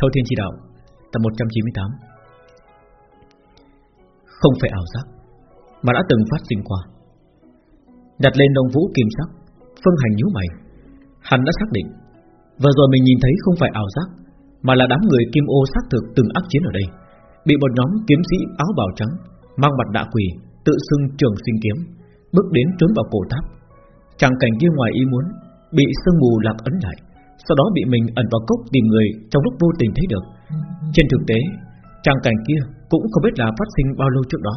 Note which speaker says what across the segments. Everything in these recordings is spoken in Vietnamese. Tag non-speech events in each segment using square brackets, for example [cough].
Speaker 1: Thâu Thiên Chỉ Đạo, Tập 198 Không phải ảo giác, Mà đã từng phát sinh qua. Đặt lên đồng vũ kim sắc phân hành nhíu mày. Hắn đã xác định, Vừa rồi mình nhìn thấy không phải ảo giác, Mà là đám người kim ô xác thực từng ác chiến ở đây. Bị một nhóm kiếm sĩ áo bào trắng, Mang mặt đạ quỷ Tự xưng trường sinh kiếm, Bước đến trốn vào cổ tháp. Chẳng cảnh kia ngoài ý muốn, Bị sương mù lạc ấn lại. Sau đó bị mình ẩn vào cốc tìm người Trong lúc vô tình thấy được. Trên thực tế Tràng cảnh kia cũng không biết là phát sinh bao lâu trước đó.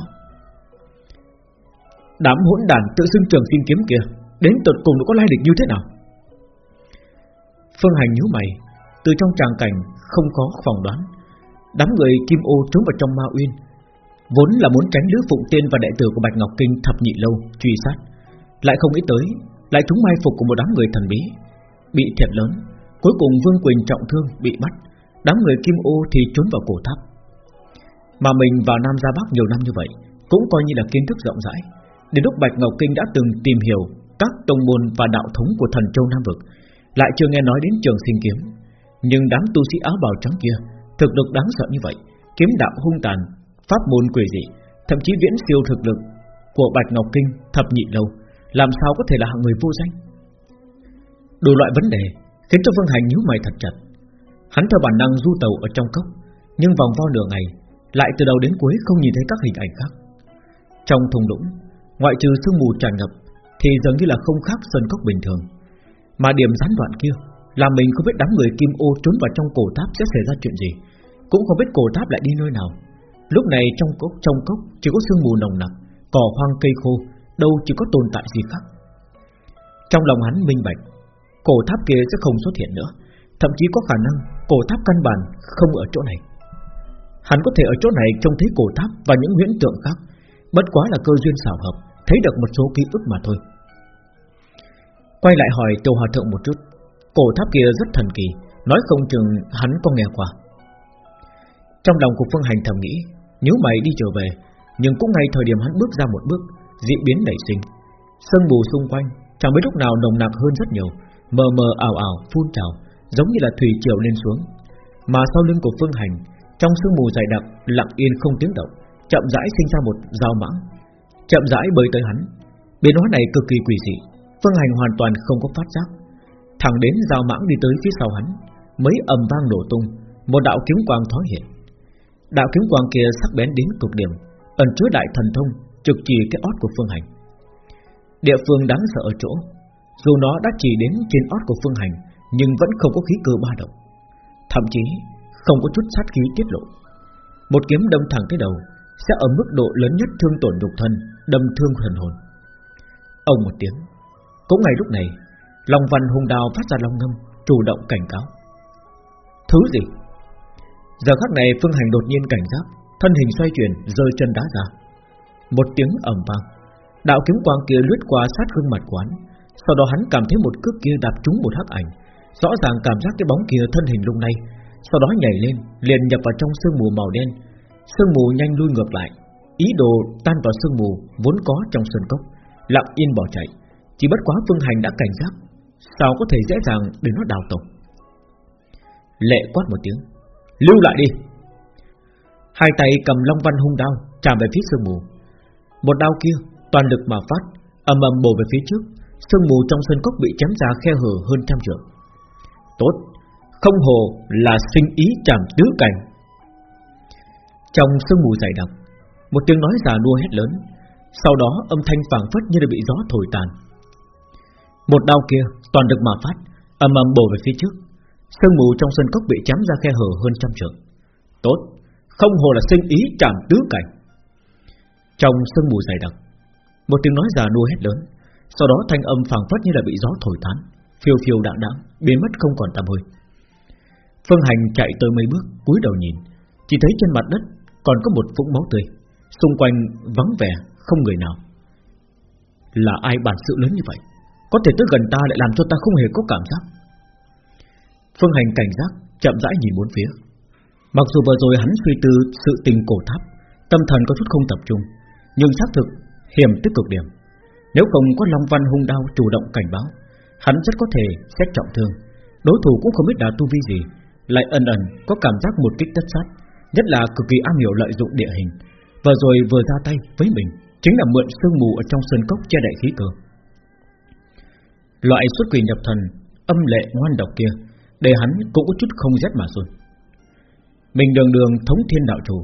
Speaker 1: Đám hỗn đàn tự xưng trường sinh kiếm kia Đến tận cùng nó có lai lịch như thế nào? Phương Hành nhíu mày, Từ trong tràng cảnh không có phỏng đoán. Đám người kim ô trốn vào trong ma uyên, Vốn là muốn tránh Lữ Phụng Tiên và đệ tử của Bạch Ngọc Kinh thập nhị lâu truy sát. Lại không nghĩ tới, Lại chúng mai phục của một đám người thần bí, Bị thiệt lớn. Cuối cùng Vương Quỳnh trọng thương, bị bắt. Đám người kim ô thì trốn vào cổ tháp. Mà mình vào Nam Gia Bắc nhiều năm như vậy, Cũng coi như là kiến thức rộng rãi. Đến lúc Bạch Ngọc Kinh đã từng tìm hiểu Các tông môn và đạo thống của thần châu Nam Vực, Lại chưa nghe nói đến trường sinh kiếm. Nhưng đám tu sĩ áo bào trắng kia Thực lực đáng sợ như vậy, Kiếm đạo hung tàn, Pháp môn quỷ dị, Thậm chí viễn siêu thực lực Của Bạch Ngọc Kinh thập nhị lâu, Làm sao có thể là hạng người vô danh? Đủ loại vấn đề Khiến cho Vương Hành nhíu mày thật chặt. Hắn theo bản năng du tàu ở trong cốc Nhưng vòng vo nửa ngày Lại từ đầu đến cuối không nhìn thấy các hình ảnh khác. Trong thùng lũng Ngoại trừ sương mù tràn ngập Thì dường như là không khác sơn cốc bình thường. Mà điểm gián đoạn kia Là mình không biết đám người kim ô trốn vào trong cổ tháp sẽ xảy ra chuyện gì Cũng không biết cổ tháp lại đi nơi nào. Lúc này trong cốc trong cốc chỉ có sương mù nồng nặc, cỏ hoang cây khô, đâu chỉ có tồn tại gì khác. Trong lòng hắn minh bạch, cổ tháp kia sẽ không xuất hiện nữa, thậm chí có khả năng cổ tháp căn bản không ở chỗ này. Hắn có thể ở chỗ này trông thấy cổ tháp và những huyễn tượng khác, bất quá là cơ duyên xảo hợp, thấy được một số ký ức mà thôi. Quay lại hỏi Tiêu Hòa Thượng một chút, cổ tháp kia rất thần kỳ, nói không chừng hắn có nghe qua. Trong lòng của Phương Hành thầm nghĩ Nếu mày đi trở về Nhưng cũng ngay thời điểm hắn bước ra một bước Dị biến nảy sinh Sương mù xung quanh Chẳng biết lúc nào nồng nặc hơn rất nhiều Mờ mờ ảo ảo, phun trào, Giống như là thủy triều lên xuống. Mà sau lưng của Phương Hành, Trong sương mù dày đặc, lặng yên không tiếng động, Chậm rãi sinh ra một dao mãng. Chậm rãi bơi tới hắn. Biến hóa này cực kỳ quỷ dị, Phương Hành hoàn toàn không có phát giác. Thẳng đến dao mãng đi tới phía sau hắn, mấy ầm vang nổ tung, Một đạo kiếm quang thoáng hiện. Đạo kiếm quang kia sắc bén đến cực điểm, Ẩn chứa đại thần thông, Trực chỉ cái ót của Phương Hành. Địa phương đáng sợ ở chỗ dù nó đã chỉ đến trên ót của Phương Hành, Nhưng vẫn không có khí cơ ba động. Thậm chí, không có chút sát khí tiết lộ. Một kiếm đâm thẳng tới đầu Sẽ ở mức độ lớn nhất thương tổn đục thân, Đâm thương thần hồn. Ông một tiếng. Cũng ngay lúc này, Long văn hung đào phát ra long ngâm, Chủ động cảnh cáo. Thứ gì? Giờ khắc này Phương Hành đột nhiên cảnh giác, Thân hình xoay chuyển rơi chân đá ra. Một tiếng ầm vang. Đạo kiếm quang kia lướt qua sát gương mặt quán sau đó hắn cảm thấy một cước kia đạp trúng một hắc ảnh. Rõ ràng cảm giác cái bóng kia thân hình lung này, Sau đó nhảy lên liền nhập vào trong sương mù màu đen. Sương mù nhanh lui ngược lại. Ý đồ tan vào sương mù Vốn có trong sơn cốc. Lặng yên bỏ chạy. Chỉ bất quá Phương Hành đã cảnh giác. Sao có thể dễ dàng để nó đào tẩu? Lệ quát một tiếng. Lưu lại đi. Hai tay cầm long văn hung đao Chạm về phía sương mù. Một đao kia toàn lực mà phát ầm ầm bổ về phía trước. Sương mù trong sân cốc bị chém ra khe hở hơn trăm trượng. Tốt, Không hồ là sinh ý chạm tứ cảnh. Trong sương mù dày đặc, Một tiếng nói già nua hét lớn. Sau đó âm thanh phảng phất như là bị gió thổi tàn. Một đao kia toàn được mà phát, ầm ầm bổ về phía trước. Sương mù trong sân cốc bị chém ra khe hở hơn trăm trượng. Tốt, Không hồ là sinh ý chạm tứ cảnh. Trong sương mù dày đặc, Một tiếng nói già nua hét lớn. Sau đó thanh âm phảng phất như là bị gió thổi tán Phiêu phiêu đạn đạn, Biến mất không còn tăm hơi. Phương Hành chạy tới mấy bước cúi đầu nhìn Chỉ thấy trên mặt đất còn có một vũng máu tươi Xung quanh vắng vẻ Không người nào. Là ai bản sự lớn như vậy? Có thể tới gần ta lại làm cho ta không hề có cảm giác. Phương Hành cảnh giác chậm rãi nhìn bốn phía. Mặc dù vừa rồi hắn suy tư sự tình cổ tháp Tâm thần có chút không tập trung Nhưng xác thực hiểm tích cực điểm. Nếu không có Long Văn hung đao chủ động cảnh báo, Hắn rất có thể xét trọng thương. Đối thủ cũng không biết đã tu vi gì, Lại ẩn ẩn có cảm giác một kích tất sát, Nhất là cực kỳ am hiểu lợi dụng địa hình. Và rồi vừa ra tay với mình, Chính là mượn sương mù ở trong sơn cốc che đậy khí cơ. Loại xuất quỷ nhập thần, Âm lệ ngoan độc kia, Để hắn cũng có chút không rét mà run. Mình đường đường thống thiên đạo chủ,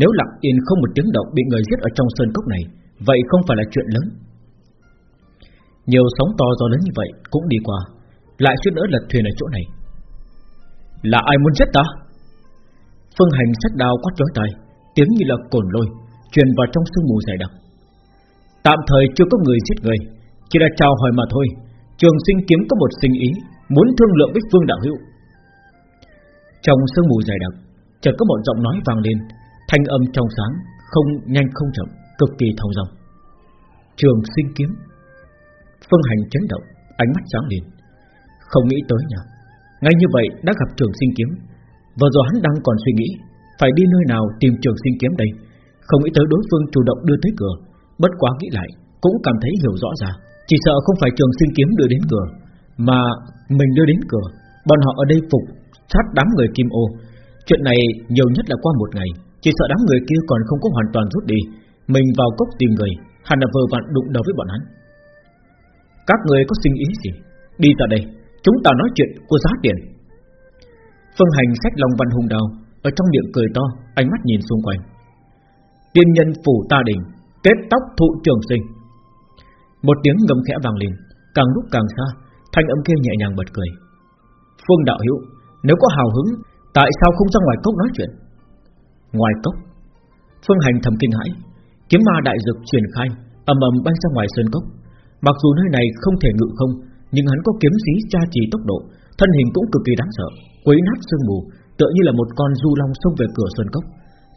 Speaker 1: Nếu lặng yên không một tiếng động Bị người giết ở trong sơn cốc này, Vậy không phải là chuyện lớn. Nhiều sóng to gió lớn như vậy Cũng đi qua, Lại suýt nữa lật thuyền ở chỗ này. Là ai muốn giết ta? Phương hành sách đao quát chói tai, Tiếng như là cồn lôi, Truyền vào trong sương mù dày đặc. Tạm thời chưa có người giết người, Chỉ là chào hỏi mà thôi. Trường sinh kiếm có một sinh ý, Muốn thương lượng với Phương Đạo Hữu. Trong sương mù dày đặc, Chợt có một giọng nói vang lên, Thanh âm trong sáng, Không nhanh không chậm, Cực kỳ thong dòng Trường sinh kiếm Phương hành chấn động, Ánh mắt sáng lên. Không nghĩ tới nhờ. Ngay như vậy đã gặp trường sinh kiếm. Vừa rồi hắn đang còn suy nghĩ, Phải đi nơi nào tìm trường sinh kiếm đây? Không nghĩ tới đối phương chủ động đưa tới cửa. Bất quá nghĩ lại, Cũng cảm thấy hiểu rõ ra. Chỉ sợ không phải trường sinh kiếm đưa đến cửa, Mà mình đưa đến cửa. Bọn họ ở đây phục sát đám người kim ô. Chuyện này nhiều nhất là qua một ngày. Chỉ sợ đám người kia còn không có hoàn toàn rút đi. Mình vào cốc tìm người, Hẳn là vừa vặn đụng đầu với bọn hắn. Các người có sinh ý gì? Đi ra đây, Chúng ta nói chuyện của giá tiền. Phương hành sách lòng văn hùng đào, Ở trong miệng cười to, Ánh mắt nhìn xung quanh. Tiên nhân phủ ta đình, Kết tóc thụ trường sinh. Một tiếng ngâm khẽ vang lên, Càng lúc càng xa, Thanh âm kia nhẹ nhàng bật cười. Phương đạo hữu, Nếu có hào hứng, Tại sao không ra ngoài cốc nói chuyện? Ngoài cốc? Phương hành thầm kinh hãi. Kiếm ma đại dực truyền khai, ầm ầm bay ra ngoài sơn cốc. Mặc dù nơi này không thể ngự không, Nhưng hắn có kiếm sĩ tra trì tốc độ, Thân hình cũng cực kỳ đáng sợ, Quấy nát sương mù, Tựa như là một con du long xông về cửa sơn cốc.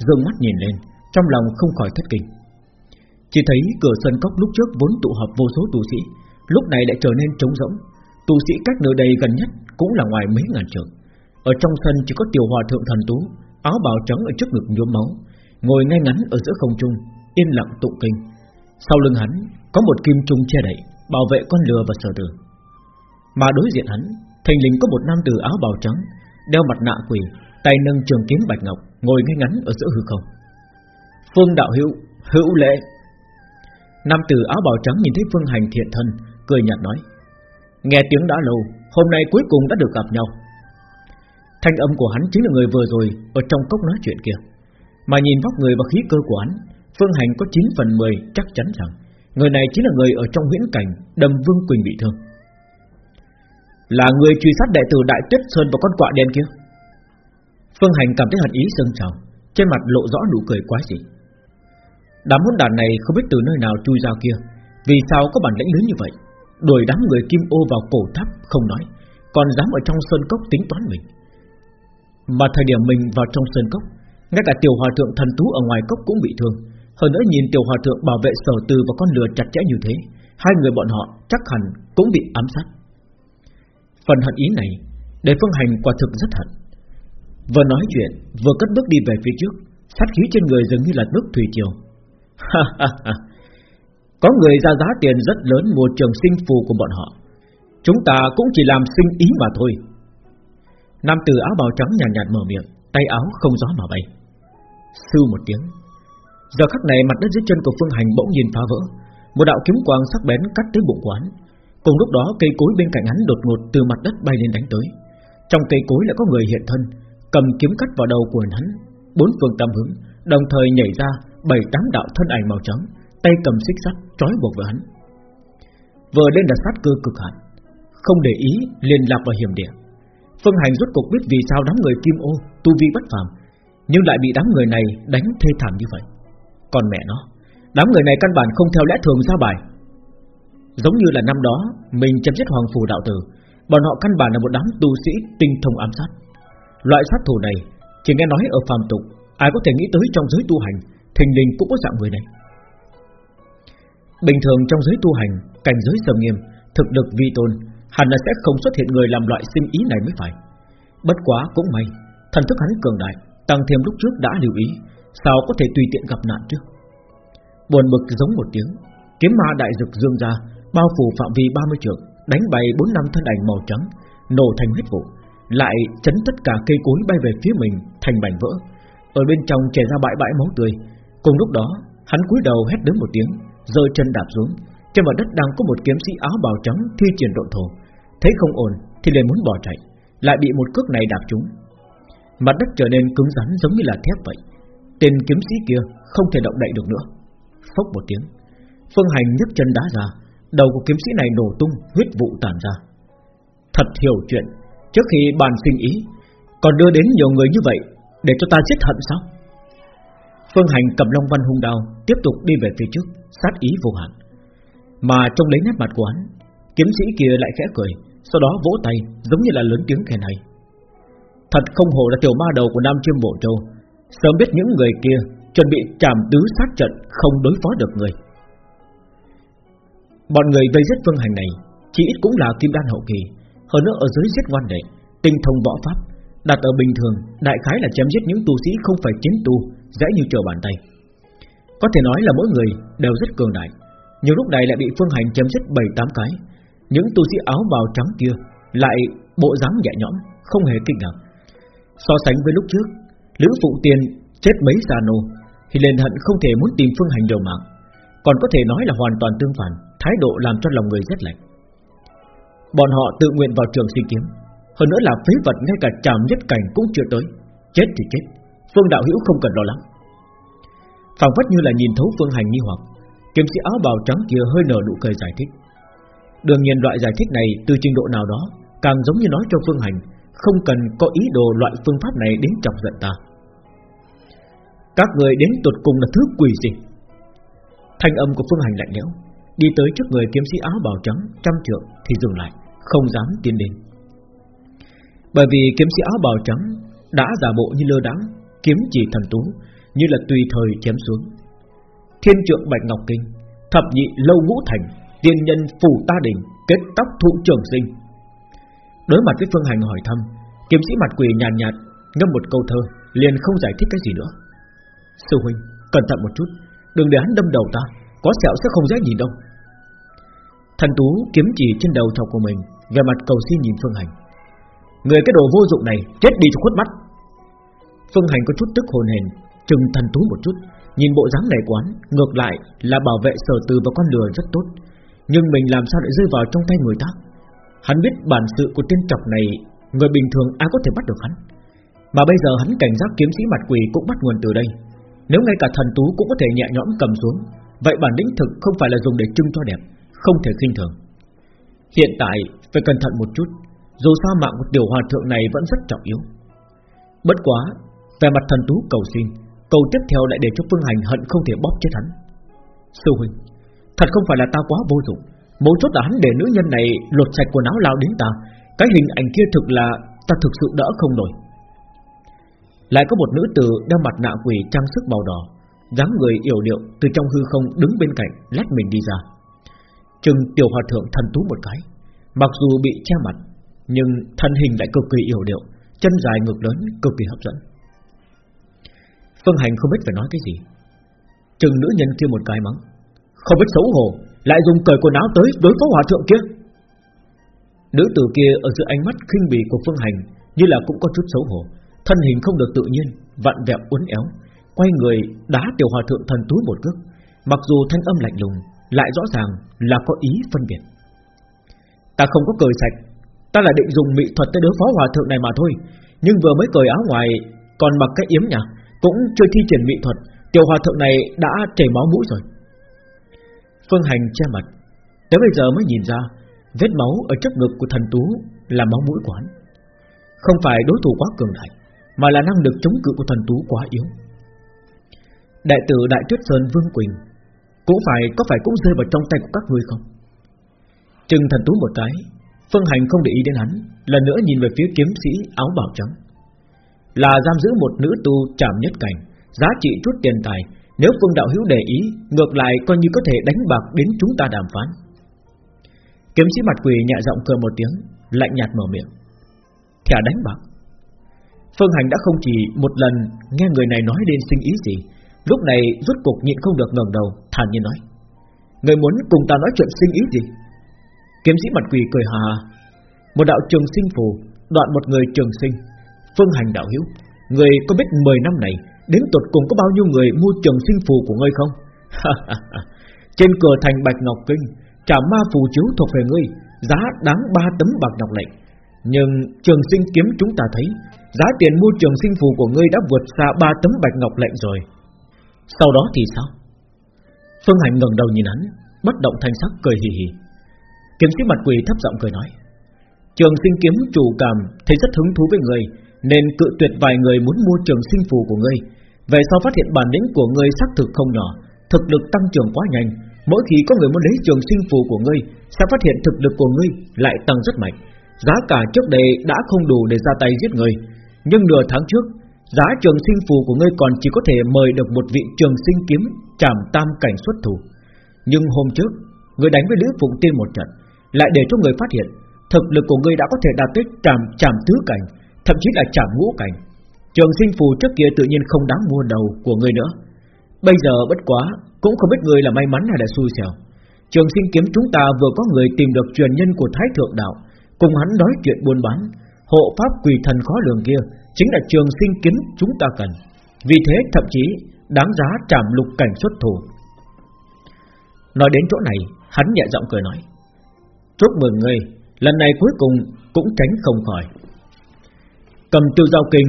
Speaker 1: Dương mắt nhìn lên, Trong lòng không khỏi thất kinh. Chỉ thấy cửa sơn cốc lúc trước vốn tụ họp vô số tu sĩ, Lúc này lại trở nên trống rỗng. Tu sĩ cách nơi đây gần nhất Cũng là ngoài mấy ngàn trường Ở trong sân chỉ có tiểu hòa thượng thần tú, Áo bào trắng ở trước ngực nhuốm máu, Ngồi ngay ngắn ở giữa không trung, Yên lặng tụng kinh. Sau lưng hắn, có một kim trung che đậy, Bảo vệ con lừa và sở tử. Mà đối diện hắn Thành linh có một nam tử áo bào trắng, Đeo mặt nạ quỷ Tay nâng trường kiếm bạch ngọc, Ngồi ngay ngắn ở giữa hư không. Phương đạo hữu Hữu lễ. Nam tử áo bào trắng nhìn thấy Phương Hành thiện thân, Cười nhạt nói, Nghe tiếng đã lâu, Hôm nay cuối cùng đã được gặp nhau. Thanh âm của hắn chính là người vừa rồi, Ở trong cốc nói chuyện kia. Mà nhìn vóc người và khí cơ của hắn Phương Hành có 9 phần 10 chắc chắn rằng Người này chính là người ở trong huyễn cảnh Đầm Vương Quỳnh bị thương. Là người truy sát đệ tử Đại Tuyết Sơn và con quạ đen kia. Phương Hành cảm thấy hận ý sân trào Trên mặt lộ rõ nụ cười quá dị. Đám hỗn đàn này không biết từ nơi nào chui ra kia, Vì sao có bản lĩnh lớn như vậy? Đuổi đám người kim ô vào cổ tháp không nói, Còn dám ở trong sơn cốc tính toán mình. Mà thời điểm mình vào trong sơn cốc, Ngay cả tiểu hòa thượng thần tú ở ngoài cốc cũng bị thương. Hơn nữa nhìn tiểu hòa thượng bảo vệ sở từ và con lừa chặt chẽ như thế Hai người bọn họ chắc hẳn cũng bị ám sát. Phần hận ý này Để phương hành quả thực rất hận. Vừa nói chuyện Vừa cất bước đi về phía trước Sát khí trên người dường như là nước thủy triều. Có người ra giá tiền rất lớn mua trường sinh phù của bọn họ. Chúng ta cũng chỉ làm sinh ý mà thôi. Nam tử áo bào trắng nhàn nhạt, nhạt mở miệng Tay áo không gió mà bay. Sư một tiếng Giờ khắc này mặt đất dưới chân của Phương Hành bỗng nhìn phá vỡ Một đạo kiếm quang sắc bén cắt tới bụng quán Cùng lúc đó cây cối bên cạnh hắn đột ngột từ mặt đất bay lên đánh tới Trong cây cối lại có người hiện thân Cầm kiếm cắt vào đầu của hắn Bốn phương tam hướng Đồng thời nhảy ra bảy tám đạo thân ảnh màu trắng tay cầm xích sắt trói buộc vào hắn. Vừa lên là sát cơ cực hạn, không để ý liền lạc vào hiểm địa. Phương Hành rốt cuộc biết vì sao đám người Kim Ô tu vi bất phàm, nhưng lại bị đám người này đánh thê thảm như vậy. Còn mẹ nó, đám người này căn bản không theo lẽ thường ra bài. Giống như là năm đó mình chém giết Hoàng Phù đạo tử, bọn họ căn bản là một đám tu sĩ tinh thông ám sát. Loại sát thủ này chỉ nghe nói ở phàm tục, ai có thể nghĩ tới trong giới tu hành, thình lình cũng có dạng người này. Bình thường trong giới tu hành Cảnh giới sầm nghiêm Thực lực vi tôn Hẳn là sẽ không xuất hiện người làm loại sinh ý này mới phải Bất quá cũng may Thần thức hắn cường đại Tăng thêm lúc trước đã lưu ý Sao có thể tùy tiện gặp nạn chứ Buồn bực giống một tiếng Kiếm ma đại dực dương ra Bao phủ phạm vi 30 trượng Đánh bay bốn năm thân ảnh màu trắng Nổ thành huyết vụ lại chấn tất cả cây cối bay về phía mình thành mảnh vỡ, ở bên trong chảy ra bãi bãi máu tươi. Cùng lúc đó, hắn cúi đầu hét lớn một tiếng, rơi chân đạp xuống. Trên mặt đất đang có một kiếm sĩ áo bào trắng thi triển độn thổ, thấy không ổn thì liền muốn bỏ chạy, lại bị một cước này đạp trúng. Mặt đất trở nên cứng rắn giống như là thép vậy. Tên kiếm sĩ kia không thể động đậy được nữa. Phốc một tiếng, Phương Hành nhấc chân đá ra, đầu của kiếm sĩ này nổ tung, huyết vụ tàn ra. Thật hiểu chuyện, trước khi bàn sinh ý, còn đưa đến nhiều người như vậy để cho ta chết hận sao? Phương Hành cầm Long Văn hung đao, tiếp tục đi về phía trước, sát ý vô hạn. Mà trong lấy nét mặt của hắn, kiếm sĩ kia lại khẽ cười, sau đó vỗ tay, giống như là lớn tiếng khen hay. Thật không hổ là tiểu ma đầu của Nam Chiêm Bộ Châu, sớm biết những người kia chuẩn bị trảm tứ sát trận, không đối phó được người. Bọn người vây giết Phương Hành này, chỉ ít cũng là kim đan hậu kỳ, hơn nữa ở dưới giết ngoan đệ, tinh thông võ pháp, đặt ở bình thường, đại khái là chém giết những tu sĩ không phải chiến tu, dễ như trở bàn tay. Có thể nói là mỗi người đều rất cường đại, nhiều lúc này lại bị Phương Hành chém giết bảy tám cái, những tu sĩ áo bào trắng kia lại bộ dáng nhẹ nhõm, không hề kinh ngạc. So sánh với lúc trước, Lữ Phụ Tiên chết mấy xa nô, thì liền hận không thể muốn tìm Phương Hành đầu mạng, còn có thể nói là hoàn toàn tương phản, thái độ làm cho lòng người rất lạnh. Bọn họ tự nguyện vào trường sinh kiếm, hơn nữa là phế vật ngay cả chạm nhất cảnh cũng chưa tới, chết thì chết, Phương đạo hữu không cần lo lắng. Phảng phất như là nhìn thấu Phương Hành nghi hoặc, kiếm sĩ áo bào trắng kia hơi nở nụ cười giải thích. Đương nhiên loại giải thích này từ trình độ nào đó càng giống như nói cho Phương Hành không cần có ý đồ loại phương pháp này đến chọc giận ta. Các người đến tuột cùng là thứ quỷ gì? Thanh âm của Phương Hành lạnh lẽo, đi tới trước người kiếm sĩ áo bào trắng trăm trượng thì dừng lại, không dám tiến đến. Bởi vì kiếm sĩ áo bào trắng đã giả bộ như lơ đãng, kiếm chỉ thần tú, như là tùy thời chém xuống. Thiên trượng bạch ngọc kinh, thập nhị lâu ngũ thành, tiên nhân phủ ta đỉnh, kết tóc thụ trường sinh. Đối mặt với Phương Hành hỏi thăm, kiếm sĩ mặt quỷ nhàn nhạt, nhạt ngâm một câu thơ, liền không giải thích cái gì nữa. Sư huynh, cẩn thận một chút, đừng để hắn đâm đầu ta, có sẹo sẽ không dễ nhìn đâu. Thần tú kiếm chỉ trên đầu thọc của mình, về mặt cầu xin nhìn Phương Hành. Người cái đồ vô dụng này chết đi cho khuất mắt. Phương Hành có chút tức hồn hển, chừng thần tú một chút, nhìn bộ dáng này quán, ngược lại là bảo vệ sở từ và con lừa rất tốt, nhưng mình làm sao lại rơi vào trong tay người ta? Hắn biết bản sự của tiên trọc này, người bình thường ai có thể bắt được hắn. Mà bây giờ hắn cảnh giác kiếm sĩ mặt quỷ cũng bắt nguồn từ đây. Nếu ngay cả thần tú cũng có thể nhẹ nhõm cầm xuống, vậy bản lĩnh thực không phải là dùng để trưng cho đẹp, không thể khinh thường. Hiện tại phải cẩn thận một chút, dù sao mạng của tiểu hòa thượng này vẫn rất trọng yếu. Bất quá, về mặt thần tú cầu xin, câu tiếp theo lại để cho Phương Hành hận không thể bóp chết hắn. Sư huynh, thật không phải là ta quá vô dụng, mấu chốt là hắn để nữ nhân này lột sạch quần áo lao đến ta, cái hình ảnh kia thực là ta thực sự đỡ không nổi. Lại có một nữ tử đeo mặt nạ quỷ trang sức màu đỏ, dáng người yểu điệu từ trong hư không đứng bên cạnh lách mình đi ra. Trừng tiểu hòa thượng thần tú một cái, mặc dù bị che mặt, nhưng thân hình lại cực kỳ yểu điệu, chân dài ngực lớn, cực kỳ hấp dẫn. Phương Hành không biết phải nói cái gì. Trừng nữ nhân kia một cái mắng, không biết xấu hổ, lại dùng cởi quần áo tới đối phó hòa thượng kia. Nữ tử kia ở giữa ánh mắt khinh bỉ của Phương Hành như là cũng có chút xấu hổ, thân hình không được tự nhiên, vặn vẹo uốn éo, quay người đá tiểu hòa thượng thần túi một cước, mặc dù thanh âm lạnh lùng, lại rõ ràng là có ý phân biệt. Ta không có cười sạch, ta là định dùng mỹ thuật tới đối phó hòa thượng này mà thôi, nhưng vừa mới cởi áo ngoài, còn mặc cái yếm nhà, cũng chưa thi triển mỹ thuật, tiểu hòa thượng này đã chảy máu mũi rồi. Phương Hành che mặt, tới bây giờ mới nhìn ra vết máu ở trước ngực của thần tú là máu mũi quán, không phải đối thủ quá cường đại, mà là năng lực chống cự của thần tú quá yếu. Đại tử Đại Tuyết Sơn Vương Quỳnh cũng phải có phải cũng rơi vào trong tay của các ngươi không? Trừng thần tú một cái, Phương Hành không để ý đến hắn, lần nữa nhìn về phía kiếm sĩ áo bảo trắng. Là giam giữ một nữ tu chạm nhất cảnh, giá trị chút tiền tài, nếu Phương đạo hữu để ý, ngược lại coi như có thể đánh bạc đến chúng ta đàm phán. Kiếm sĩ mặt quỷ nhẹ giọng cười một tiếng, lạnh nhạt mở miệng. Thẻ đánh bạc. Phương Hành đã không chỉ một lần nghe người này nói đến sinh ý gì, lúc này rốt cuộc nhịn không được ngẩng đầu, thản nhiên nói: Người muốn cùng ta nói chuyện sinh ý gì? Kiếm sĩ mặt quỷ cười hà, một đạo trường sinh phù Đoạn một người trường sinh. Phương hành đạo hiếu Người có biết 10 năm này Đến tuột cùng có bao nhiêu người mua trường sinh phù của ngươi không? [laughs] Trên cửa thành Bạch Ngọc Kinh Trả ma phù chiếu thuộc về ngươi Giá đáng 3 tấm bạc ngọc lệnh Nhưng trường sinh kiếm chúng ta thấy Giá tiền mua trường sinh phù của ngươi đã vượt xa ba tấm bạch ngọc lệnh rồi. Sau đó thì sao? Phương Hành ngẩng đầu nhìn hắn, Bất động thanh sắc cười hì hì. Kiếm sĩ mặt quỷ thấp giọng cười nói, Trường sinh kiếm chủ cảm Thấy rất hứng thú với người, Nên cự tuyệt vài người muốn mua trường sinh phù của ngươi. Về sau phát hiện bản lĩnh của ngươi xác thực không nhỏ, Thực lực tăng trưởng quá nhanh. Mỗi khi có người muốn lấy trường sinh phù của ngươi, Sẽ phát hiện thực lực của ngươi lại tăng rất mạnh. Giá cả trước đây đã không đủ để ra tay giết người. Nhưng nửa tháng trước, Giá trường sinh phù của ngươi còn chỉ có thể mời được một vị trường sinh kiếm Trảm tam cảnh xuất thủ. Nhưng hôm trước, Ngươi đánh với Lữ Phụng Tiên một trận, Lại để cho người phát hiện, Thực lực của ngươi đã có thể đạt tới trảm trảm tứ cảnh, Thậm chí là trảm ngũ cảnh. Trường sinh phù trước kia tự nhiên không đáng mua đầu của ngươi nữa. Bây giờ bất quá, Cũng không biết ngươi là may mắn hay là xui xẻo. Trường sinh kiếm chúng ta vừa có người tìm được truyền nhân của Thái Thượng Đạo, Cùng hắn nói chuyện buôn bán Hộ pháp quỷ thần khó lường kia Chính là trường sinh kiếm chúng ta cần. Vì thế, thậm chí, Đáng giá trảm lục cảnh xuất thủ. Nói đến chỗ này, Hắn nhẹ giọng cười nói, Chúc mừng ngươi, Lần này cuối cùng cũng tránh không khỏi. Cầm tiêu giao kinh,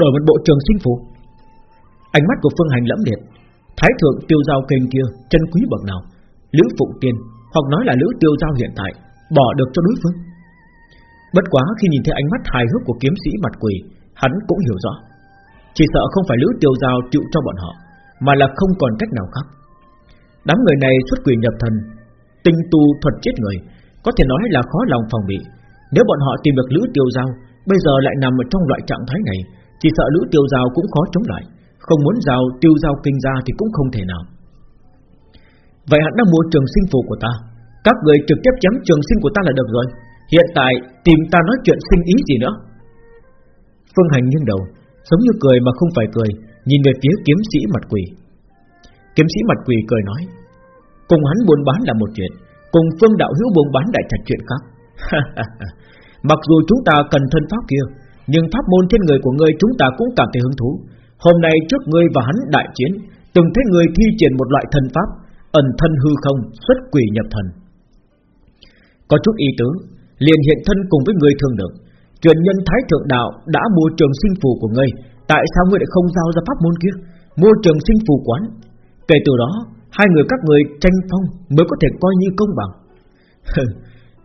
Speaker 1: Đổi một bộ trường sinh phù. Ánh mắt của Phương Hành lẫm liệt, Thái thượng tiêu giao kinh kia chân quý bậc nào? Lữ Phụng Tiên, Hoặc nói là Lữ Tiêu Giao hiện tại, Bỏ được cho đối phương. Bất quá khi nhìn thấy ánh mắt hài hước của kiếm sĩ mặt quỷ Hắn cũng hiểu rõ. Chỉ sợ không phải Lữ Tiêu Giao chịu cho bọn họ, Mà là không còn cách nào khác. Đám người này xuất quỷ nhập thần, Tinh tu thuật chết người, Có thể nói là khó lòng phòng bị. Nếu bọn họ tìm được Lữ Tiêu Giao, Bây giờ lại nằm ở trong loại trạng thái này, Chỉ sợ Lữ Tiêu Giao cũng khó chống lại. Không muốn giao Tiêu Giao kinh ra thì cũng không thể nào. Vậy hắn đã mua trường sinh phù của ta. Các người trực tiếp chém trường sinh của ta là được rồi. Hiện tại tìm ta nói chuyện sinh ý gì nữa? Phương Hành nghiêng đầu Giống như cười mà không phải cười Nhìn về phía kiếm sĩ mặt quỷ. Kiếm sĩ mặt quỷ cười nói Cùng hắn buôn bán là một chuyện Cùng phương đạo hữu buôn bán đại thật chuyện khác. [laughs] Mặc dù chúng ta cần thân pháp kia Nhưng pháp môn trên người của ngươi chúng ta cũng cảm thấy hứng thú. Hôm nay trước ngươi và hắn đại chiến Từng thấy người thi triển một loại thân pháp ẩn thân hư không, xuất quỷ nhập thần. Có chút ý tứ, liền hiện thân cùng với người thường được. Truyền nhân Thái Thượng Đạo đã mua trường sinh phù của ngươi, tại sao ngươi lại không giao ra pháp môn kia, mua trường sinh phù quán? Kể từ đó, hai người các người tranh phong mới có thể coi như công bằng.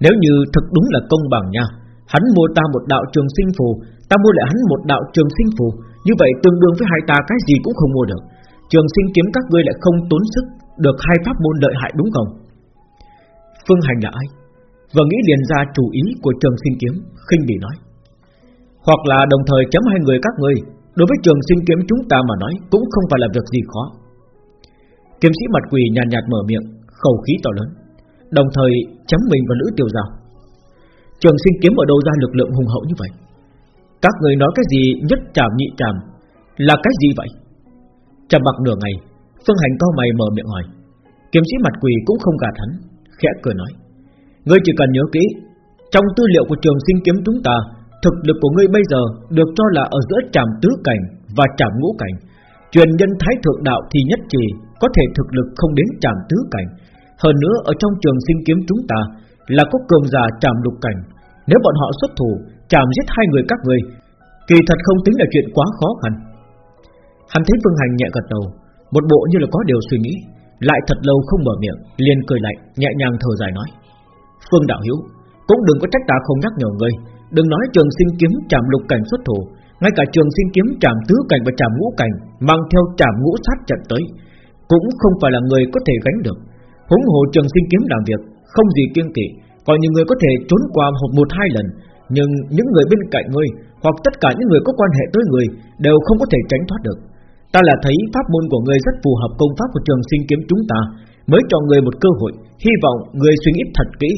Speaker 1: Nếu như thật đúng là công bằng nha, hắn mua ta một đạo trường sinh phù, ta mua lại hắn một đạo trường sinh phù, như vậy tương đương với hai ta cái gì cũng không mua được. Trường sinh kiếm các ngươi lại không tốn sức được hai pháp môn lợi hại đúng không Phương Hành là ai Vừa nghĩ liền ra chủ ý của trường sinh kiếm khinh bỉ nói. Hoặc là đồng thời chấm hai người các ngươi Đối với trường sinh kiếm chúng ta mà nói Cũng không phải là việc gì khó. Kiếm sĩ mặt quỷ nhàn nhạt, nhạt mở miệng Khẩu khí to lớn Đồng thời chấm mình và nữ tiểu giao. Trường sinh kiếm ở đâu ra lực lượng hùng hậu như vậy? Các người nói cái gì nhất trảm nhị tràm Là cái gì vậy? Trầm mặc nửa ngày Phương Hành cao mày mở miệng hỏi. Kiếm sĩ mặt quỷ cũng không gạt hắn Khẽ cười nói. Ngươi chỉ cần nhớ kỹ, Trong tư liệu của trường sinh kiếm chúng ta, Thực lực của ngươi bây giờ được cho là ở giữa trảm tứ cảnh và trảm ngũ cảnh. Truyền nhân thái thượng đạo thì nhất trì, Có thể thực lực không đến trảm tứ cảnh. Hơn nữa, ở trong trường sinh kiếm chúng ta Là có cường giả trảm lục cảnh. Nếu bọn họ xuất thủ Trảm giết hai người các ngươi, Kỳ thật không tính là chuyện quá khó khăn. Hắn thấy Phương Hành nhẹ gật đầu, một bộ như là có điều suy nghĩ, Lại thật lâu không mở miệng, liền cười lạnh, nhẹ nhàng thở dài nói. Phương đạo hiếu Cũng đừng có trách ta không nhắc nhở ngươi. Đừng nói trường sinh kiếm chạm lục cảnh xuất thủ Ngay cả trường sinh kiếm chạm tứ cảnh và chạm ngũ cảnh Mang theo chạm ngũ sát trận tới Cũng không phải là người có thể gánh được. Húng hồ trường sinh kiếm làm việc Không gì kiêng kỵ Còn những người có thể trốn qua một, một hai lần Nhưng những người bên cạnh ngươi Hoặc tất cả những người có quan hệ tới người Đều không có thể tránh thoát được. Ta là thấy pháp môn của ngươi rất phù hợp công pháp của trường sinh kiếm chúng ta Mới cho ngươi một cơ hội Hy vọng ngươi suy nghĩ thật kỹ.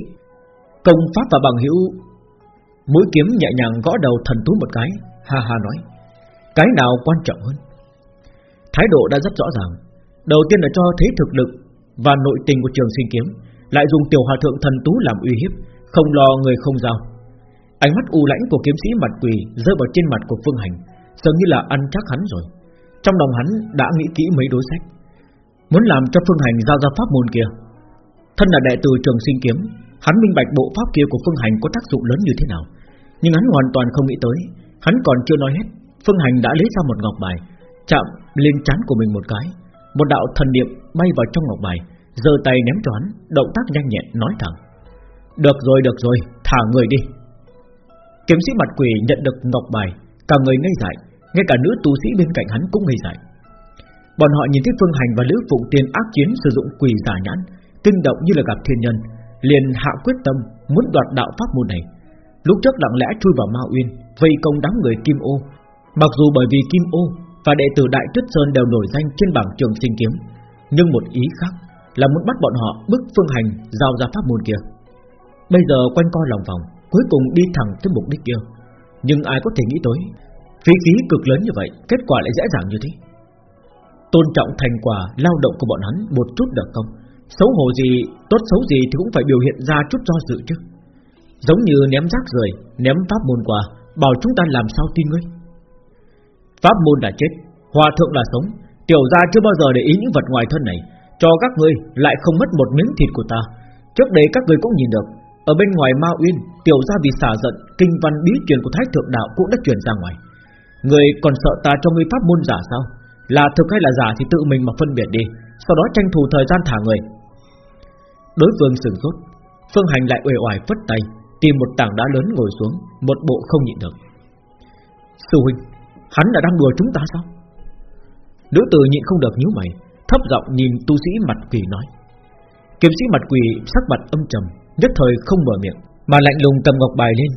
Speaker 1: Công pháp và bằng hữu. Mũi kiếm nhẹ nhàng gõ đầu thần tú một cái Ha ha nói. Cái nào quan trọng hơn? Thái độ đã rất rõ ràng. Đầu tiên là cho thấy thực lực Và nội tình của trường sinh kiếm Lại dùng tiểu hòa thượng thần tú làm uy hiếp Không lo người không giao. Ánh mắt u lãnh của kiếm sĩ mặt quỷ rơi vào trên mặt của Phương Hành, dường như là ăn chắc hắn rồi. Trong lòng hắn đã nghĩ kỹ mấy đối sách, muốn làm cho Phương Hành giao ra pháp môn kia. Thân là đệ tử trường sinh kiếm, hắn minh bạch bộ pháp kia của Phương Hành có tác dụng lớn như thế nào, nhưng hắn hoàn toàn không nghĩ tới, hắn còn chưa nói hết, Phương Hành đã lấy ra một ngọc bài, chạm lên trán của mình một cái, một đạo thần niệm bay vào trong ngọc bài, giơ tay ném cho hắn, động tác nhanh nhẹn nói thẳng: "Được rồi, được rồi, thả người đi." Kiếm sĩ mặt quỷ nhận được ngọc bài, cả người ngây dại, ngay cả nữ tu sĩ bên cạnh hắn cũng ngây dại. Bọn họ nhìn thấy Phương Hành và Lữ Phụng Tiên ác chiến sử dụng quỷ giả nhãn, kinh động như là gặp thiên nhân, liền hạ quyết tâm muốn đoạt đạo pháp môn này. Lúc trước lặng lẽ chui vào Ma Uyên, vây công đám người Kim Ô. Mặc dù bởi vì Kim Ô và đệ tử Đại Tuyết Sơn đều nổi danh trên bảng trường sinh kiếm, nhưng một ý khác là muốn bắt bọn họ bức Phương Hành giao ra pháp môn kia. Bây giờ quanh co lòng vòng, cuối cùng đi thẳng tới mục đích kia. Nhưng ai có thể nghĩ tới, phí khí cực lớn như vậy, kết quả lại dễ dàng như thế. Tôn trọng thành quả lao động của bọn hắn một chút được không? Xấu hổ gì, tốt xấu gì thì cũng phải biểu hiện ra chút do dự chứ. Giống như ném rác rời, ném pháp môn qua, bảo chúng ta làm sao tin ngươi. Pháp môn đã chết, hòa thượng là sống, tiểu gia chưa bao giờ để ý những vật ngoài thân này, cho các ngươi lại không mất một miếng thịt của ta. Trước đây các ngươi cũng nhìn được, ở bên ngoài Ma Uyên, tiểu gia vì xả giận, kinh văn bí truyền của Thái thượng đạo cũng đã truyền ra ngoài. Người còn sợ ta cho ngươi pháp môn giả sao? Là thực hay là giả thì tự mình mà phân biệt đi, sau đó tranh thủ thời gian thả người. Đối phương sừng sốt, Phương Hành lại uể oải phất tay, tìm một tảng đá lớn ngồi xuống, một bộ không nhịn được. Sư huynh, hắn đã đang đùa chúng ta sao? Nữ tử nhịn không được nhíu mày, thấp giọng nhìn tu sĩ mặt quỷ nói. Kiếm sĩ mặt quỷ sắc mặt âm trầm, nhất thời không mở miệng, mà lạnh lùng cầm ngọc bài lên,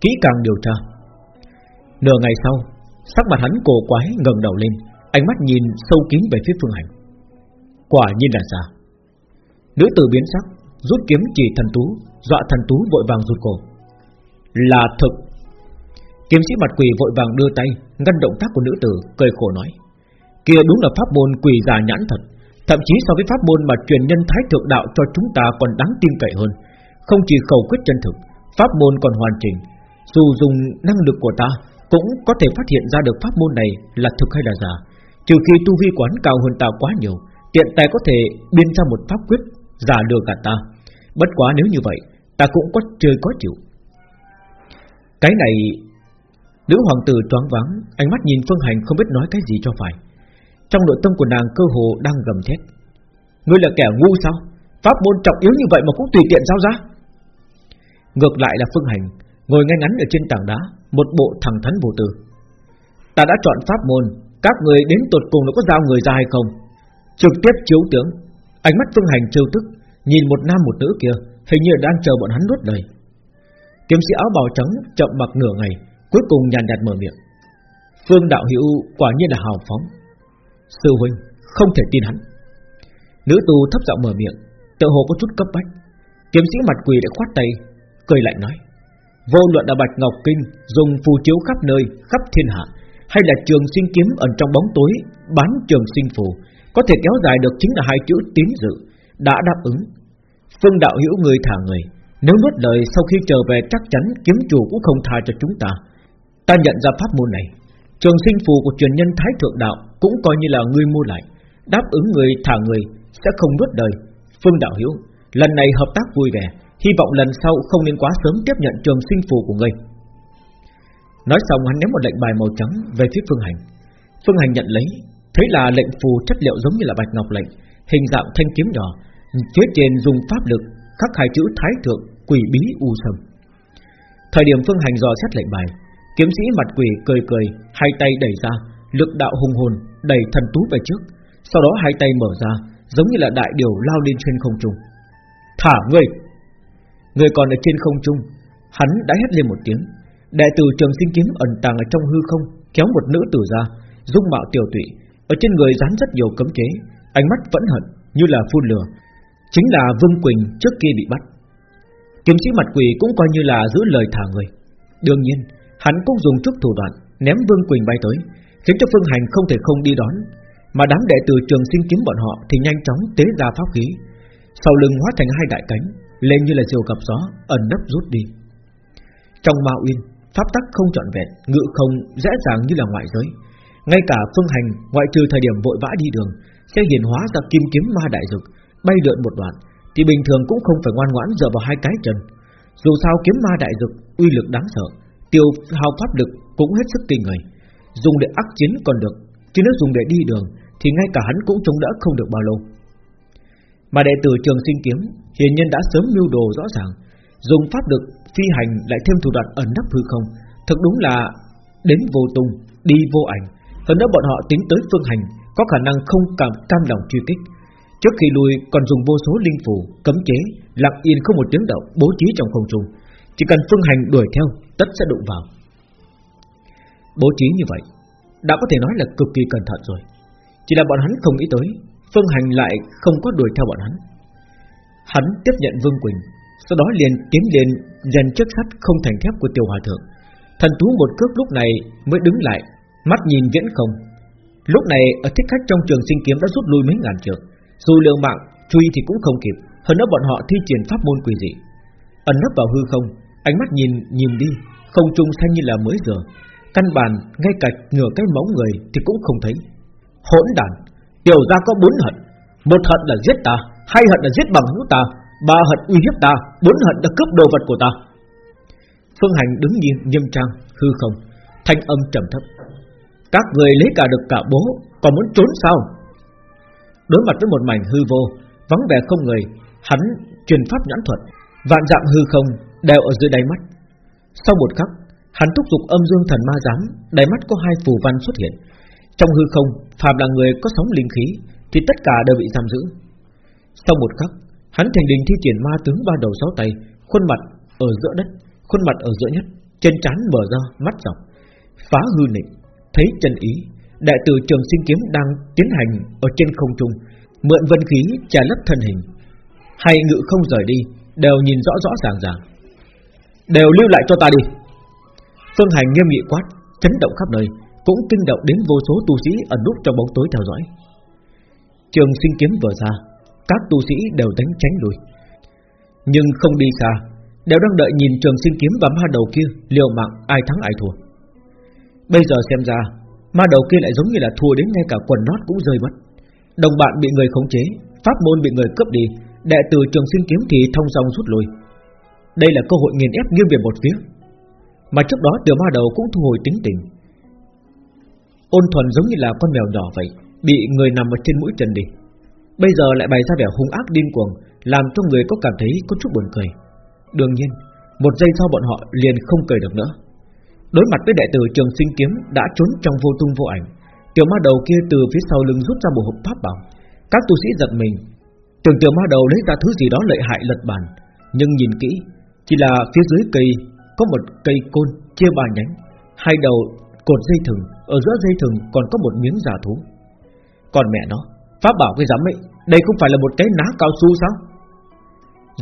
Speaker 1: kỹ càng điều tra. Nửa ngày sau, sắc mặt hắn cổ quái ngẩng đầu lên, ánh mắt nhìn sâu kín về phía Phương Hành. Quả nhiên là giả. Nữ tử biến sắc, rút kiếm chỉ thần tú, dọa thần tú vội vàng rụt cổ. Là thực. Kiếm sĩ mặt quỷ vội vàng đưa tay ngăn động tác của nữ tử, cười khổ nói: kia đúng là pháp môn quỷ giả nhãn thật, thậm chí so với pháp môn mà truyền nhân thái thượng đạo cho chúng ta còn đáng tin cậy hơn. Không chỉ khẩu quyết chân thực, pháp môn còn hoàn chỉnh. Dù dùng năng lực của ta cũng có thể phát hiện ra được pháp môn này là thực hay là giả, trừ khi tu vi quán cao hơn ta quá nhiều, tiện tay có thể biên ra một pháp quyết giả được cả ta. Bất quá nếu như vậy, ta cũng có chơi có chịu. Cái này, nữ hoàng tử choáng váng, ánh mắt nhìn Phương Hành không biết nói cái gì cho phải. Trong nội tâm của nàng cơ hồ đang gầm thét. Ngươi là kẻ ngu sao? Pháp môn trọng yếu như vậy mà cũng tùy tiện giao ra? Ngược lại là Phương Hành ngồi ngay ngắn ở trên tảng đá, một bộ thẳng thắn vô tư. Ta đã chọn pháp môn, các người đến tột cùng nó có giao người ra hay không? Trực tiếp chiếu tướng, ánh mắt Phương Hành trêu tức, nhìn một nam một nữ kia, hình như đang chờ bọn hắn nuốt lời. Kiếm sĩ áo bào trắng chậm mặc nửa ngày, cuối cùng nhàn nhạt mở miệng. Phương đạo hữu quả nhiên là hào phóng. Sư huynh không thể tin hắn. Nữ tù thấp giọng mở miệng, tự hồ có chút cấp bách. Kiếm sĩ mặt quỳ đã khoát tay, cười lạnh nói: Vô luận là Bạch Ngọc Kinh dùng phù chiếu khắp nơi, khắp thiên hạ, hay là trường sinh kiếm ẩn trong bóng tối bán trường sinh phù, có thể kéo dài được chính là hai chữ tín dự, đã đáp ứng. Phương đạo hữu người thả người, nếu nuốt lời sau khi trở về chắc chắn kiếm chủ cũng không tha cho chúng ta. Ta nhận ra pháp môn này, trường sinh phù của truyền nhân Thái Thượng Đạo cũng coi như là ngươi mua lại, đáp ứng người thả người sẽ không nuốt đời. Phương đạo hữu, lần này hợp tác vui vẻ, hy vọng lần sau không nên quá sớm tiếp nhận trường sinh phù của ngươi. Nói xong hắn ném một lệnh bài màu trắng về phía Phương Hành. Phương Hành nhận lấy, thế là lệnh phù chất liệu giống như là bạch ngọc lệnh, hình dạng thanh kiếm nhỏ, phía trên dùng pháp lực khắc hai chữ Thái thượng quỷ bí u sâm. Thời điểm Phương Hành dò xét lệnh bài, kiếm sĩ mặt quỷ cười cười, hai tay đẩy ra, lực đạo hùng hồn đẩy thần tú về trước, sau đó hai tay mở ra, giống như là đại điều lao lên trên không trung. Thả người! Người còn ở trên không trung, hắn đã hét lên một tiếng. Đệ tử trường sinh kiếm ẩn tàng ở trong hư không, kéo một nữ tử ra, dung mạo tiểu tụy, ở trên người dán rất nhiều cấm chế, ánh mắt vẫn hận như là phun lửa. Chính là Vương Quỳnh trước kia bị bắt. Kiếm sĩ mặt quỷ cũng coi như là giữ lời thả người. Đương nhiên, hắn cũng dùng chút thủ đoạn ném Vương Quỳnh bay tới, khiến cho Phương Hành không thể không đi đón, mà đám đệ tử trường sinh kiếm bọn họ thì nhanh chóng tế ra pháp khí, sau lưng hóa thành hai đại cánh, lên như là diều gặp gió, ẩn nấp rút đi. Trong Ma Uyên Pháp tắc không trọn vẹn Ngự không dễ dàng như là ngoại giới ngay cả phương hành ngoại trừ thời điểm vội vã đi đường Sẽ hiển hóa ra kim kiếm ma đại dực Bay lượn một đoạn Thì bình thường cũng không phải ngoan ngoãn dựa vào hai cái chân. Dù sao kiếm ma đại dực Uy lực đáng sợ Tiêu hao pháp lực cũng hết sức kinh người. Dùng để ác chiến còn được Chứ nếu dùng để đi đường Thì ngay cả hắn cũng chống đỡ không được bao lâu. Mà đệ tử trường sinh kiếm hiền nhân đã sớm mưu đồ rõ ràng. Dùng pháp lực phi hành lại thêm thủ đoạn ẩn nấp hư không thật đúng là Đến vô tung, đi vô ảnh. Hơn nữa bọn họ tính tới phương hành Có khả năng không cảm cam lòng truy kích. Trước khi lui còn dùng vô số linh phù Cấm chế, lặng yên không một tiếng động Bố trí trong không trung. Chỉ cần phương hành đuổi theo, tất sẽ đụng vào. Bố trí như vậy Đã có thể nói là cực kỳ cẩn thận rồi. Chỉ là bọn hắn không nghĩ tới Phương hành lại không có đuổi theo bọn hắn. Hắn tiếp nhận Vương Quỳnh Sau đó liền tiến lên Dần chiếc sắt không thành thép của tiểu hòa thượng. Thần thú một cước lúc này mới đứng lại Mắt nhìn viễn không. Lúc này, ở thích khách trong trường sinh kiếm đã rút lui mấy ngàn trượng. Dù liều mạng truy thì cũng không kịp, Hơn nữa bọn họ thi triển pháp môn quỷ dị. Ẩn nấp vào hư không, Ánh mắt nhìn nhìn đi, Không trung xanh như là mới giờ. Căn bản, ngay cả nửa cái máu người Thì cũng không thấy. Hỗn đàn Tiểu ra có bốn hận. Một hận là giết ta, Hai hận là giết bằng hữu ta, Ba hận uy hiếp ta, Bốn hận là cướp đồ vật của ta. Phương Hành đứng nghiêm nghiêm trang, Hư không, Thanh âm trầm thấp. Các người lấy cả được cả bố, Còn muốn trốn sao? Đối mặt với một mảnh hư vô, Vắng vẻ không người, Hắn truyền pháp nhãn thuật, Vạn dạng hư không đều ở dưới đáy mắt. Sau một khắc, Hắn thúc giục âm dương thần ma giám, Đáy mắt có hai phù văn xuất hiện. Trong hư không Phạm là người có sóng linh khí, Thì tất cả đều bị giam giữ. Sau một khắc, Hắn thành đình thi triển ma tướng ba đầu sáu tay, Khuôn mặt ở giữa đất, Khuôn mặt ở giữa nhất Chân trán mở ra, mắt dọc, Phá hư nịnh. Thấy chân ý, Đại tử trường sinh kiếm đang tiến hành Ở trên không trung, Mượn vân khí trả lấp thân hình. Hay ngự không rời đi, Đều nhìn rõ rõ ràng ràng. Đều lưu lại cho ta đi. Phương Hành nghiêm nghị quát, Chấn động khắp nơi, Cũng kinh động đến vô số tu sĩ ẩn núp trong bóng tối theo dõi. Trường sinh kiếm vừa ra, Các tu sĩ đều đánh tránh lùi Nhưng không đi xa, Đều đang đợi nhìn trường sinh kiếm và ma đầu kia, liều mạng ai thắng ai thua. Bây giờ xem ra, Ma đầu kia lại giống như là thua đến ngay cả quần nót cũng rơi mất. Đồng bạn bị người khống chế, Pháp môn bị người cướp đi, Đệ tử trường sinh kiếm thì thông dòng rút lui. Đây là cơ hội nghiền ép nghiêng về một phía. Mà trước đó, tiểu ma đầu cũng thu hồi tính tình. Ôn thuần giống như là con mèo nhỏ vậy, Bị người nằm ở trên mũi chân đi. Bây giờ lại bày ra vẻ hung ác điên cuồng, Làm cho người có cảm thấy có chút buồn cười. Đương nhiên, Một giây sau bọn họ liền không cười được nữa. Đối mặt với đệ tử trường sinh kiếm Đã trốn trong vô tung vô ảnh, Tiểu ma đầu kia từ phía sau lưng rút ra một hộp pháp bảo. Các tu sĩ giật mình, Tưởng tiểu ma đầu lấy ra thứ gì đó lợi hại lật bàn, Nhưng nhìn kỹ, Chỉ là phía dưới cây, Có một cây côn chia ba nhánh, Hai đầu cột dây thừng, Ở giữa dây thừng còn có một miếng giả thú. Còn mẹ nó, Pháp bảo cái dám ấy, Đây không phải là một cái ná cao su sao?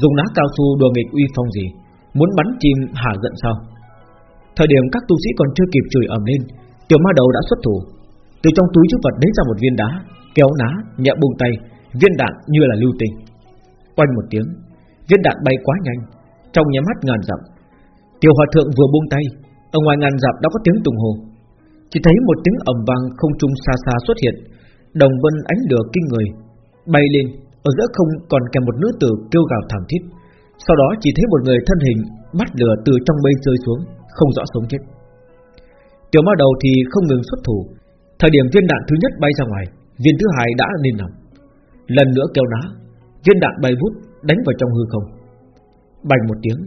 Speaker 1: Dùng ná cao su đùa nghịch uy phong gì, Muốn bắn chim hả giận sao? Thời điểm các tu sĩ còn chưa kịp chửi ầm lên Tiểu ma đầu đã xuất thủ. Từ trong túi chứa vật lấy ra một viên đá Kéo ná, nhẹ buông tay Viên đạn như là lưu tinh Quanh một tiếng Viên đạn bay quá nhanh Trong nhà mắt ngàn dặm. Tiểu hòa thượng vừa buông tay Ở ngoài ngàn dặm đã có tiếng tùng hồ. Chỉ thấy một tiếng ầm vang không trung xa xa xuất hiện Đồng vân ánh lửa kinh người Bay lên Ở giữa không còn kèm một nữ tử kêu gào thảm thiết. Sau đó chỉ thấy một người thân hình Bắt lửa từ trong mây rơi xuống. Không rõ sống chết. Tiểu ma đầu thì không ngừng xuất thủ. Thời điểm viên đạn thứ nhất bay ra ngoài, Viên thứ hai đã lên nòng. Lần nữa kêu ná Viên đạn bay vút, đánh vào trong hư không. Bành một tiếng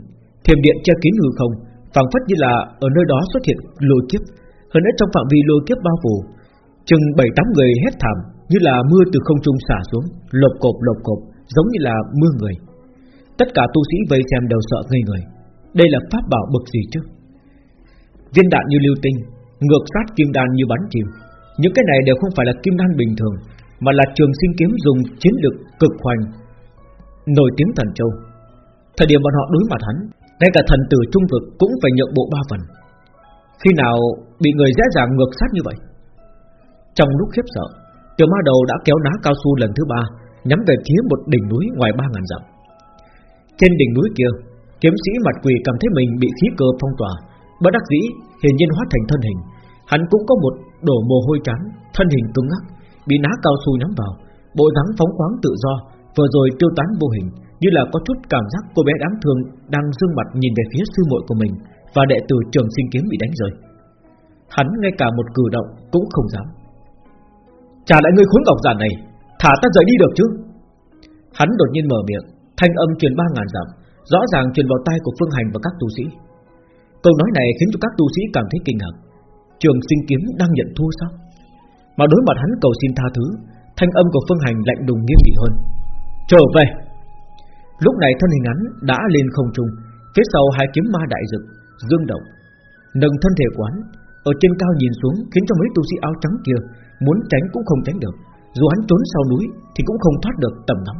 Speaker 1: Thiềm điện che kín hư không, phảng phất như là ở nơi đó xuất hiện lôi kiếp. Hơn nữa trong phạm vi lôi kiếp bao phủ, Chừng bảy tám người hét thảm Như là mưa từ không trung xả xuống, Lộp cộp lộp cộp, Giống như là mưa người. Tất cả tu sĩ vây xem đều sợ ngây người. Đây là pháp bảo bậc gì chứ? Viên đạn như lưu tinh, Ngược sát kim đan như bắn chim. Những cái này đều không phải là kim đan bình thường, Mà là trường sinh kiếm dùng chiến lược cực hoành, Nổi tiếng thần châu. Thời điểm bọn họ đối mặt hắn, Ngay cả thần tử trung vực cũng phải nhượng bộ ba phần. Khi nào bị người dễ dàng ngược sát như vậy? Trong lúc khiếp sợ, Tiểu ma đầu đã kéo ná cao su lần thứ ba, Nhắm về phía một đỉnh núi ngoài ba ngàn dặm. Trên đỉnh núi kia, Kiếm sĩ mặt quỷ cảm thấy mình bị khí cơ phong tỏa. Bất đắc dĩ, hiển nhiên hóa thành thân hình. Hắn cũng có một đổ mồ hôi trắng, Thân hình cứng ngắc, Bị ná cao su nhắm vào. Bộ dáng phóng khoáng tự do, Vừa rồi tiêu tán vô hình, Như là có chút cảm giác cô bé đáng thương Đang dương mặt nhìn về phía sư muội của mình Và đệ tử trường sinh kiếm bị đánh rơi. Hắn ngay cả một cử động cũng không dám. Trả lại người khốn ngọc giản này, Thả ta rời đi được chứ? Hắn đột nhiên mở miệng, Thanh âm truyền ba ngàn dặm, Rõ ràng truyền vào tai của Phương Hành và các tu sĩ. Câu nói này khiến cho các tu sĩ cảm thấy kinh ngạc. Trường sinh kiếm đang nhận thua sao? Mà đối mặt hắn cầu xin tha thứ, Thanh âm của Phương Hành lạnh đùng nghiêm nghị hơn. Trở về! Lúc này thân hình hắn đã lên không trung, Phía sau hai kiếm ma đại dực Dương động. Nâng thân thể quán Ở trên cao nhìn xuống khiến cho mấy tu sĩ áo trắng kia Muốn tránh cũng không tránh được. Dù hắn trốn sau núi Thì cũng không thoát được tầm nóng.